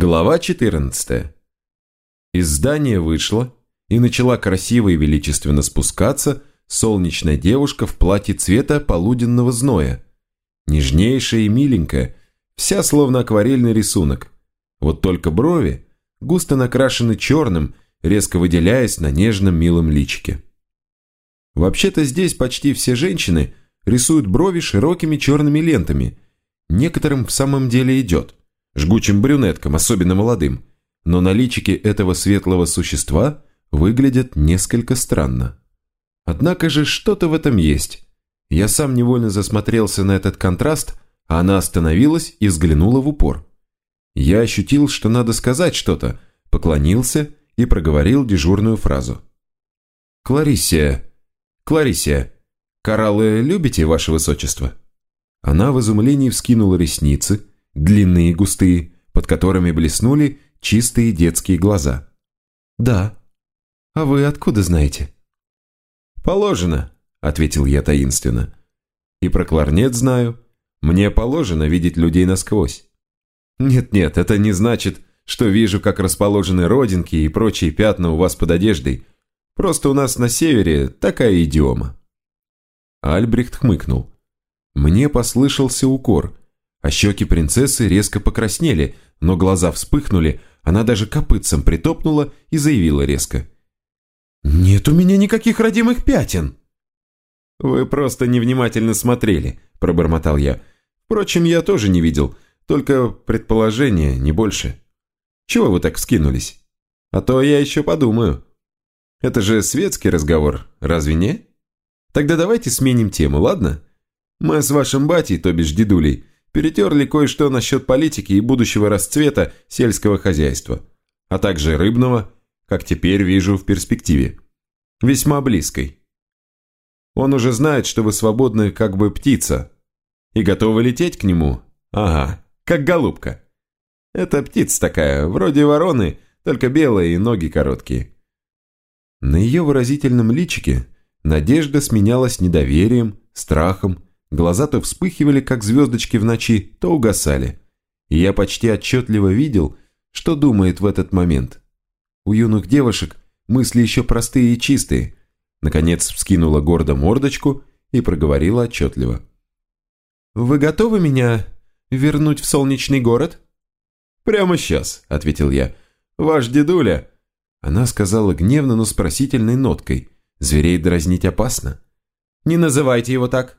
Глава 14. Из здания вышла и начала красиво и величественно спускаться солнечная девушка в платье цвета полуденного зноя. Нежнейшая и миленькая, вся словно акварельный рисунок. Вот только брови густо накрашены черным, резко выделяясь на нежном милом личике. Вообще-то здесь почти все женщины рисуют брови широкими черными лентами. Некоторым в самом деле идет жгучим брюнеткам, особенно молодым, но на личике этого светлого существа выглядят несколько странно. Однако же что-то в этом есть. Я сам невольно засмотрелся на этот контраст, а она остановилась и взглянула в упор. Я ощутил, что надо сказать что-то, поклонился и проговорил дежурную фразу. «Клариссия, Клариссия, кораллы любите, ваше высочество?» Она в изумлении вскинула ресницы, длинные и густые, под которыми блеснули чистые детские глаза. «Да. А вы откуда знаете?» «Положено», — ответил я таинственно. «И про кларнет знаю. Мне положено видеть людей насквозь». «Нет-нет, это не значит, что вижу, как расположены родинки и прочие пятна у вас под одеждой. Просто у нас на севере такая идиома». Альбрехт хмыкнул. Мне послышался укор, а щеки принцессы резко покраснели, но глаза вспыхнули, она даже копытцем притопнула и заявила резко. «Нет у меня никаких родимых пятен!» «Вы просто невнимательно смотрели», – пробормотал я. «Впрочем, я тоже не видел, только предположение, не больше. Чего вы так вскинулись? А то я еще подумаю. Это же светский разговор, разве не? Тогда давайте сменим тему, ладно? Мы с вашим батей, то бишь дедулей, перетерли кое-что насчет политики и будущего расцвета сельского хозяйства, а также рыбного, как теперь вижу в перспективе. Весьма близкой. Он уже знает, что вы свободны как бы птица, и готовы лететь к нему, ага, как голубка. Это птица такая, вроде вороны, только белая и ноги короткие. На ее выразительном личике надежда сменялась недоверием, страхом, Глаза то вспыхивали, как звездочки в ночи, то угасали. И я почти отчетливо видел, что думает в этот момент. У юных девушек мысли еще простые и чистые. Наконец вскинула гордо мордочку и проговорила отчетливо. «Вы готовы меня вернуть в солнечный город?» «Прямо сейчас», — ответил я. «Ваш дедуля». Она сказала гневно, но с просительной ноткой. «Зверей дразнить опасно». «Не называйте его так»,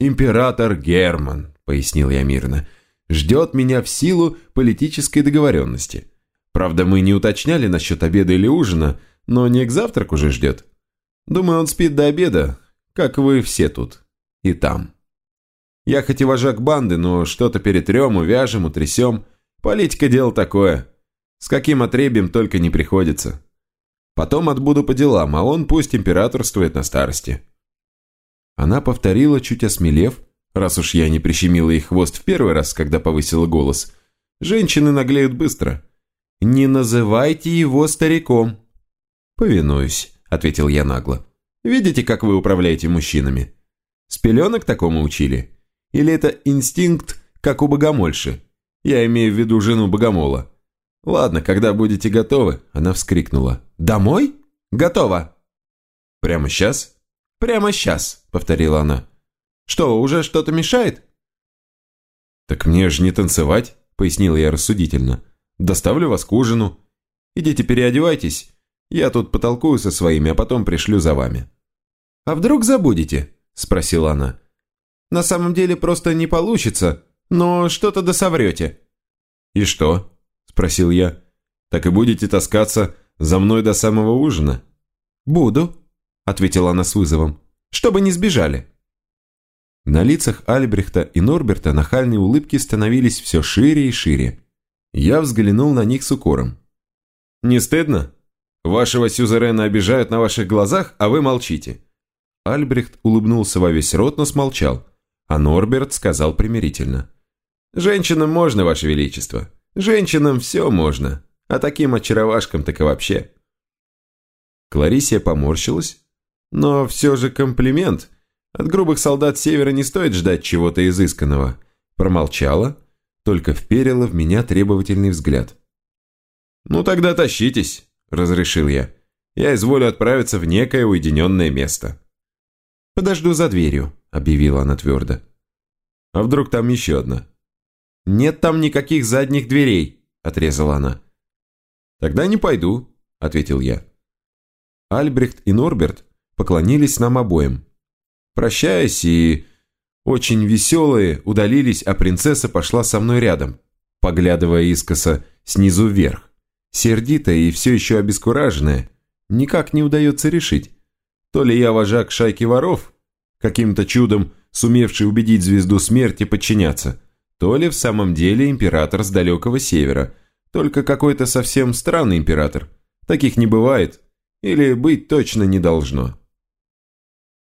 «Император Герман», — пояснил я мирно, — «ждет меня в силу политической договоренности. Правда, мы не уточняли насчет обеда или ужина, но не к завтраку же ждет. Думаю, он спит до обеда, как вы все тут. И там. Я хоть и вожак банды, но что-то перетрем, увяжем, утрясем. Политика дело такое. С каким отребием только не приходится. Потом отбуду по делам, а он пусть императорствует на старости». Она повторила, чуть осмелев, раз уж я не прищемила их хвост в первый раз, когда повысила голос. Женщины наглеют быстро. «Не называйте его стариком». «Повинуюсь», — ответил я нагло. «Видите, как вы управляете мужчинами? С пеленок такому учили? Или это инстинкт, как у богомольши? Я имею в виду жену богомола». «Ладно, когда будете готовы», — она вскрикнула. «Домой? Готово!» «Прямо сейчас?» «Прямо сейчас», — повторила она. «Что, уже что-то мешает?» «Так мне же не танцевать», — пояснил я рассудительно. «Доставлю вас к ужину. Идите переодевайтесь. Я тут потолкую со своими, а потом пришлю за вами». «А вдруг забудете?» – спросила она. «На самом деле просто не получится, но что-то досоврете». «И что?» – спросил я. «Так и будете таскаться за мной до самого ужина?» «Буду», ответила она с вызовом. «Чтобы не сбежали». На лицах Альбрехта и Норберта нахальные улыбки становились все шире и шире. Я взглянул на них с укором. «Не стыдно? Вашего сюзерена обижают на ваших глазах, а вы молчите». Альбрехт улыбнулся во весь рот, но смолчал, а Норберт сказал примирительно. «Женщинам можно, ваше величество. Женщинам все можно, а таким очаровашкам так и вообще». Кларисия поморщилась, но все же комплимент. От грубых солдат Севера не стоит ждать чего-то изысканного. Промолчала, только вперила в меня требовательный взгляд. «Ну тогда тащитесь», – разрешил я. «Я изволю отправиться в некое уединенное место». «Подожду за дверью», – объявила она твердо. «А вдруг там еще одна?» «Нет там никаких задних дверей», – отрезала она. «Тогда не пойду», – ответил я. Альбрехт и Норберт поклонились нам обоим. Прощаясь и очень веселые, удалились, а принцесса пошла со мной рядом, поглядывая искоса снизу вверх. Сердитая и все еще обескураженная, никак не удается решить, то ли я вожак шайки воров, каким-то чудом сумевший убедить звезду смерти подчиняться, то ли в самом деле император с далекого севера, только какой-то совсем странный император. Таких не бывает, или быть точно не должно.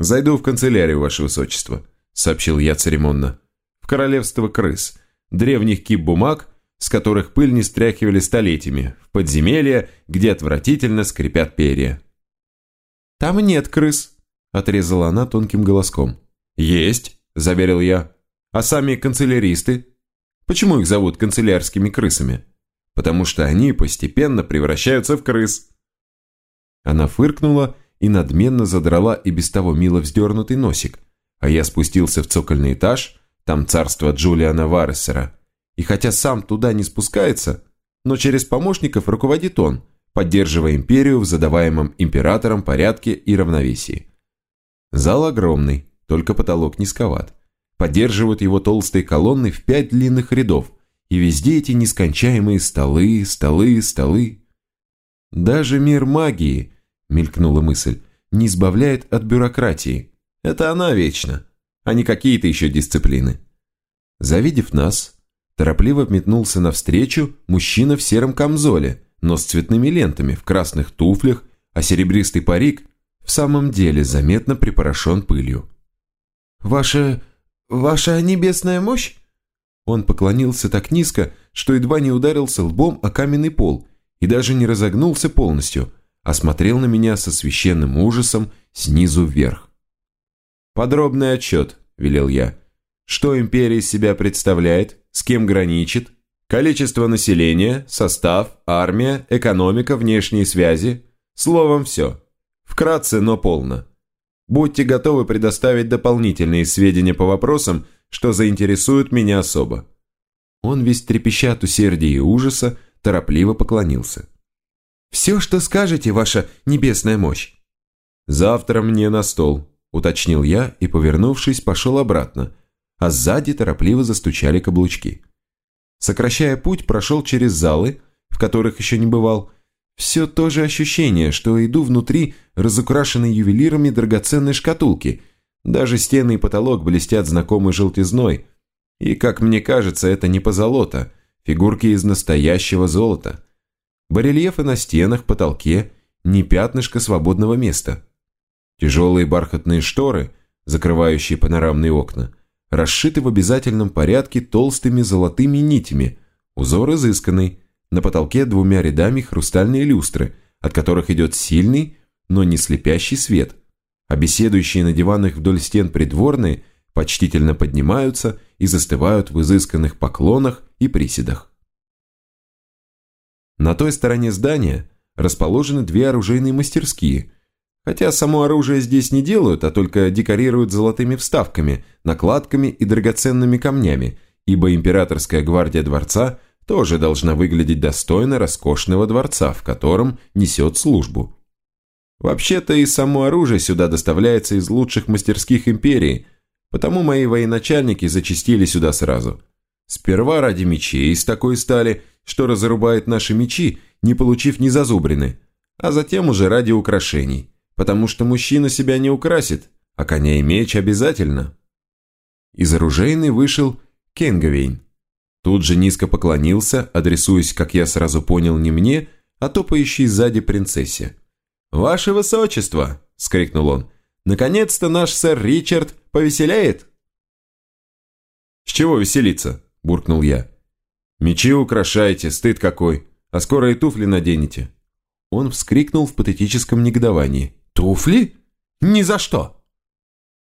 «Зайду в канцелярию, ваше высочество», – сообщил я церемонно. «В королевство крыс, древних кип бумаг, с которых пыль не стряхивали столетиями, в подземелье, где отвратительно скрипят перья». «Там нет крыс», – отрезала она тонким голоском. «Есть», – заверил я. «А сами канцеляристы? Почему их зовут канцелярскими крысами?» «Потому что они постепенно превращаются в крыс». Она фыркнула и надменно задрала и без того мило вздернутый носик, а я спустился в цокольный этаж, там царство Джулиана Варрессера, и хотя сам туда не спускается, но через помощников руководит он, поддерживая империю в задаваемом императором порядке и равновесии. Зал огромный, только потолок низковат. Поддерживают его толстые колонны в пять длинных рядов, и везде эти нескончаемые столы, столы, столы. Даже мир магии, мелькнула мысль, не избавляет от бюрократии. Это она вечно, а не какие-то еще дисциплины. Завидев нас, торопливо метнулся навстречу мужчина в сером камзоле, но с цветными лентами, в красных туфлях, а серебристый парик в самом деле заметно припорошен пылью. «Ваша... ваша небесная мощь?» Он поклонился так низко, что едва не ударился лбом о каменный пол и даже не разогнулся полностью, а смотрел на меня со священным ужасом снизу вверх. «Подробный отчет», – велел я. «Что империя из себя представляет? С кем граничит? Количество населения, состав, армия, экономика, внешние связи? Словом, все. Вкратце, но полно. Будьте готовы предоставить дополнительные сведения по вопросам, что заинтересуют меня особо». Он весь трепеща от усердия и ужаса, торопливо поклонился. «Все, что скажете, ваша небесная мощь». «Завтра мне на стол», – уточнил я и, повернувшись, пошел обратно, а сзади торопливо застучали каблучки. Сокращая путь, прошел через залы, в которых еще не бывал. Все то же ощущение, что иду внутри разукрашенной ювелирами драгоценной шкатулки. Даже стены и потолок блестят знакомой желтизной. И, как мне кажется, это не позолота, фигурки из настоящего золота. Барельефы на стенах, потолке, не пятнышко свободного места. Тяжелые бархатные шторы, закрывающие панорамные окна, расшиты в обязательном порядке толстыми золотыми нитями, узор изысканный, на потолке двумя рядами хрустальные люстры, от которых идет сильный, но не слепящий свет, а беседующие на диванах вдоль стен придворные почтительно поднимаются и застывают в изысканных поклонах и приседах. На той стороне здания расположены две оружейные мастерские, хотя само оружие здесь не делают, а только декорируют золотыми вставками, накладками и драгоценными камнями, ибо императорская гвардия дворца тоже должна выглядеть достойно роскошного дворца, в котором несет службу. Вообще-то и само оружие сюда доставляется из лучших мастерских империи, потому мои военачальники зачастили сюда сразу. Сперва ради мечей из такой стали, что разрубает наши мечи, не получив ни зазубрины, а затем уже ради украшений, потому что мужчина себя не украсит, а коня и меч обязательно. Из оружейной вышел Кенгавейн. Тут же низко поклонился, адресуясь, как я сразу понял, не мне, а топающей сзади принцессе. «Ваше высочество!» – скрикнул он. «Наконец-то наш сэр Ричард повеселяет!» «С чего веселиться?» – буркнул я. «Мечи украшаете, стыд какой, а скоро и туфли наденете». Он вскрикнул в патетическом негодовании. «Туфли? Ни за что!»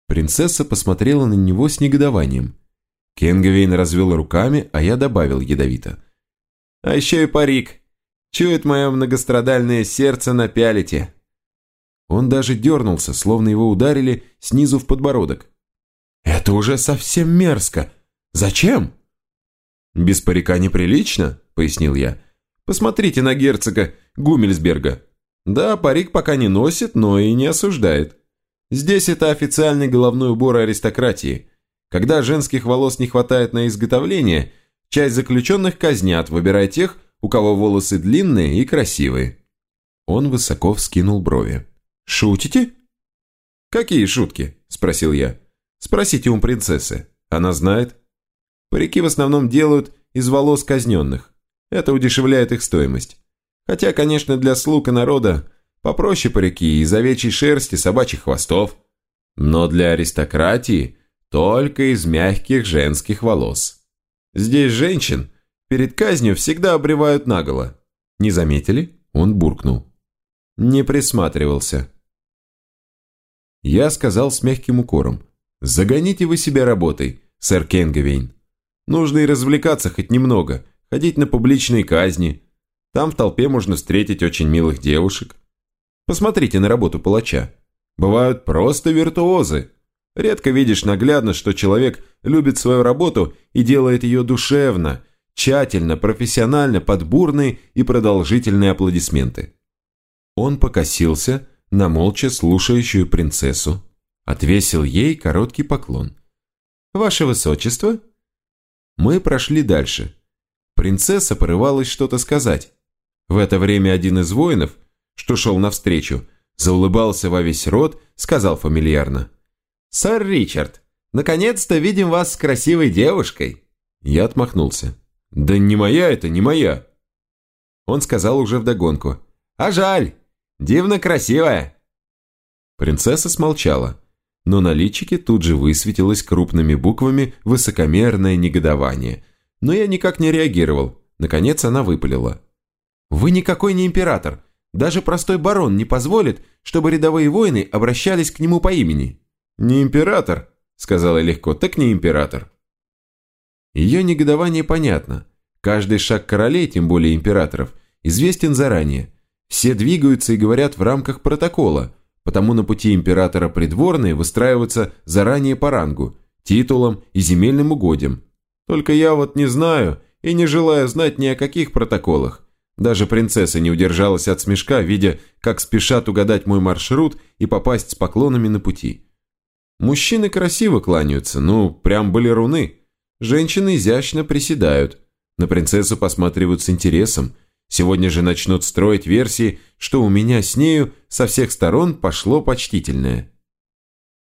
Принцесса посмотрела на него с негодованием. Кенгавейн развел руками, а я добавил ядовито. «А еще и парик. Чует мое многострадальное сердце на пялите». Он даже дернулся, словно его ударили снизу в подбородок. «Это уже совсем мерзко. Зачем?» «Без парика неприлично», — пояснил я. «Посмотрите на герцога Гумельсберга. Да, парик пока не носит, но и не осуждает. Здесь это официальный головной убор аристократии. Когда женских волос не хватает на изготовление, часть заключенных казнят, выбирая тех, у кого волосы длинные и красивые». Он высоко вскинул брови. «Шутите?» «Какие шутки?» – спросил я. «Спросите у принцессы. Она знает». Парики в основном делают из волос казненных. Это удешевляет их стоимость. Хотя, конечно, для слуг и народа попроще парики из овечьей шерсти, собачьих хвостов. Но для аристократии только из мягких женских волос. Здесь женщин перед казнью всегда обревают наголо. Не заметили? Он буркнул. Не присматривался. Я сказал с мягким укором. «Загоните вы себя работой, сэр Кенгавейн. Нужно и развлекаться хоть немного, ходить на публичные казни. Там в толпе можно встретить очень милых девушек. Посмотрите на работу палача. Бывают просто виртуозы. Редко видишь наглядно, что человек любит свою работу и делает ее душевно, тщательно, профессионально, под бурные и продолжительные аплодисменты. Он покосился, на молча слушающую принцессу, отвесил ей короткий поклон. «Ваше высочество?» Мы прошли дальше. Принцесса порывалась что-то сказать. В это время один из воинов, что шел навстречу, заулыбался во весь рот, сказал фамильярно. «Сэр Ричард, наконец-то видим вас с красивой девушкой!» Я отмахнулся. «Да не моя это, не моя!» Он сказал уже вдогонку. «А жаль! Дивно красивая!» Принцесса смолчала, но на личике тут же высветилось крупными буквами высокомерное негодование. Но я никак не реагировал. Наконец она выпалила. «Вы никакой не император. Даже простой барон не позволит, чтобы рядовые воины обращались к нему по имени». «Не император», — сказала легко, — «так не император». Ее негодование понятно. Каждый шаг королей, тем более императоров, известен заранее. Все двигаются и говорят в рамках протокола, потому на пути императора придворные выстраиваются заранее по рангу, титулам и земельным угодьям. Только я вот не знаю и не желаю знать ни о каких протоколах. Даже принцесса не удержалась от смешка, видя, как спешат угадать мой маршрут и попасть с поклонами на пути. Мужчины красиво кланяются, ну, прям были руны. Женщины изящно приседают. На принцессу посматривают с интересом – Сегодня же начнут строить версии, что у меня с нею со всех сторон пошло почтительное.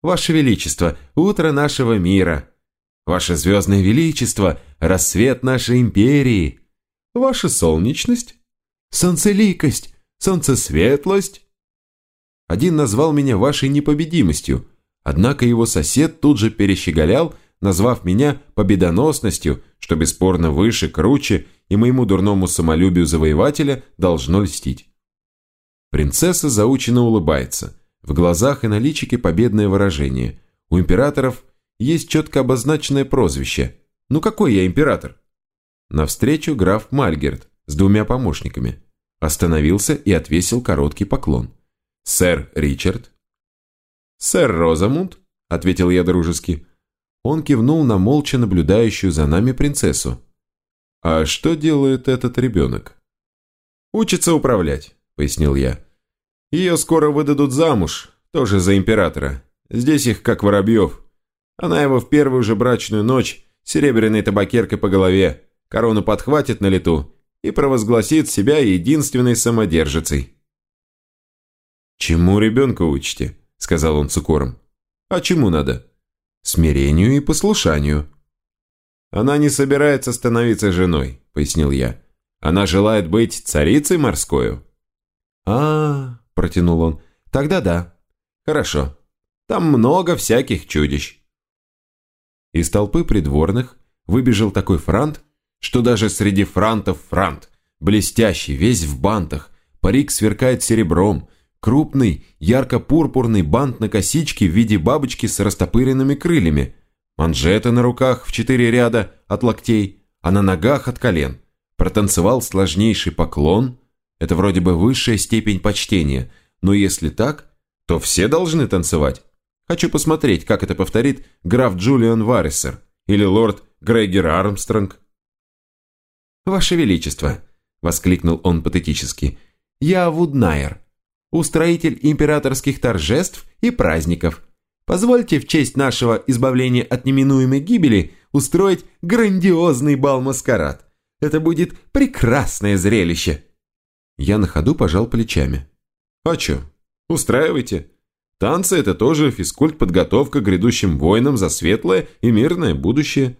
Ваше Величество, утро нашего мира. Ваше Звездное Величество, рассвет нашей империи. Ваша солнечность, солнцеликость, солнцесветлость. Один назвал меня вашей непобедимостью, однако его сосед тут же перещеголял, назвав меня победоносностью, что бесспорно выше, круче и моему дурному самолюбию завоевателя должно льстить. Принцесса заученно улыбается. В глазах и на личике победное выражение. У императоров есть четко обозначенное прозвище. Ну какой я император? Навстречу граф Мальгерт с двумя помощниками. Остановился и отвесил короткий поклон. «Сэр Ричард?» «Сэр Розамунд?» – ответил я дружески. Он кивнул на молча наблюдающую за нами принцессу. «А что делает этот ребенок?» «Учится управлять», — пояснил я. «Ее скоро выдадут замуж, тоже за императора. Здесь их как воробьев. Она его в первую же брачную ночь серебряной табакеркой по голове, корону подхватит на лету и провозгласит себя единственной самодержицей». «Чему ребенка учите?» — сказал он с укором. «А чему надо?» «Смирению и послушанию», «Она не собирается становиться женой», — пояснил я. «Она желает быть царицей морскою». «А, — протянул он, — тогда да. Хорошо. Там много всяких чудищ». Из толпы придворных выбежал такой франт, что даже среди франтов франт, блестящий, весь в бантах, парик сверкает серебром, крупный, ярко-пурпурный бант на косичке в виде бабочки с растопыренными крыльями — Манжеты на руках в четыре ряда от локтей, а на ногах от колен. Протанцевал сложнейший поклон. Это вроде бы высшая степень почтения, но если так, то все должны танцевать. Хочу посмотреть, как это повторит граф Джулиан Варрисер или лорд Грегер Армстронг. «Ваше Величество!» – воскликнул он патетически. «Я Вуднайер, устроитель императорских торжеств и праздников. Позвольте в честь нашего избавления от неминуемой гибели устроить грандиозный бал-маскарад. Это будет прекрасное зрелище!» Я на ходу пожал плечами. «А чё? Устраивайте. Танцы – это тоже физкульт-подготовка к грядущим войнам за светлое и мирное будущее.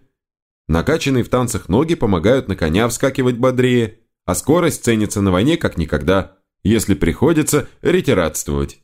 Накачанные в танцах ноги помогают на коня вскакивать бодрее, а скорость ценится на войне как никогда, если приходится ретирадствовать.